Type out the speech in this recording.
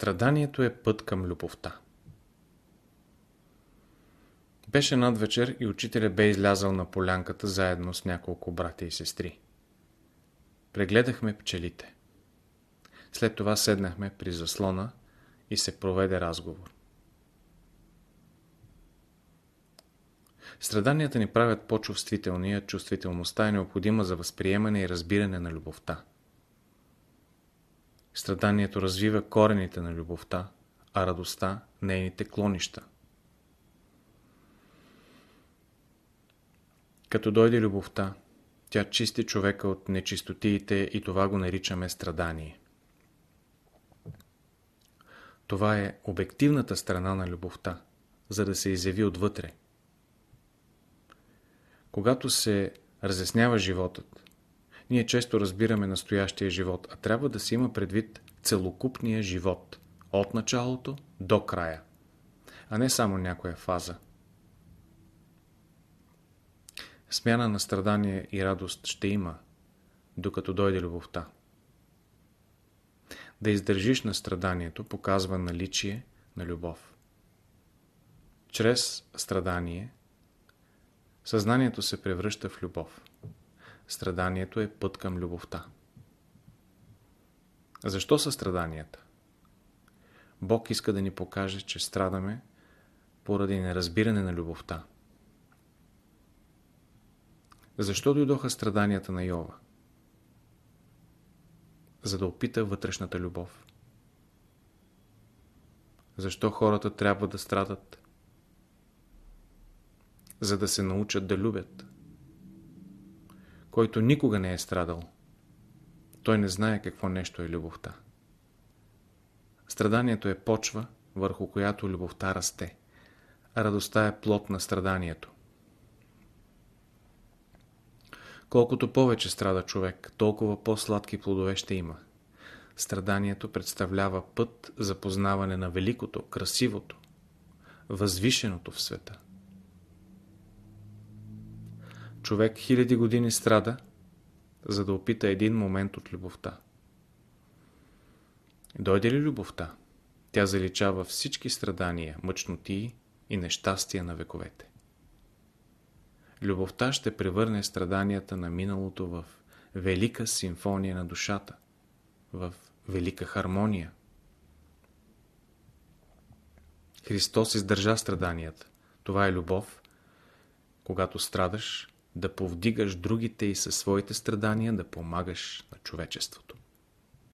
Страданието е път към любовта. Беше надвечер и учителя бе излязал на полянката заедно с няколко брати и сестри. Прегледахме пчелите. След това седнахме при заслона и се проведе разговор. Страданията ни правят по-чувствителни, а чувствителността е необходима за възприемане и разбиране на любовта. Страданието развива корените на любовта, а радостта – нейните клонища. Като дойде любовта, тя чисти човека от нечистотиите и това го наричаме страдание. Това е обективната страна на любовта, за да се изяви отвътре. Когато се разяснява животът, ние често разбираме настоящия живот, а трябва да се има предвид целокупния живот, от началото до края, а не само някоя фаза. Смяна на страдание и радост ще има, докато дойде любовта. Да издържиш на страданието показва наличие на любов. Чрез страдание съзнанието се превръща в любов. Страданието е път към любовта. Защо са страданията? Бог иска да ни покаже, че страдаме поради неразбиране на любовта. Защо дойдоха страданията на Йова? За да опита вътрешната любов. Защо хората трябва да страдат? За да се научат да любят. Който никога не е страдал, той не знае какво нещо е любовта. Страданието е почва, върху която любовта расте, радостта е плод на страданието. Колкото повече страда човек, толкова по-сладки плодове ще има. Страданието представлява път за познаване на великото, красивото, възвишеното в света. Човек хиляди години страда, за да опита един момент от любовта. Дойде ли любовта, тя заличава всички страдания, мъчнотии и нещастия на вековете. Любовта ще превърне страданията на миналото в велика симфония на душата, в велика хармония. Христос издържа страданията. Това е любов. Когато страдаш, да повдигаш другите и със своите страдания да помагаш на човечеството.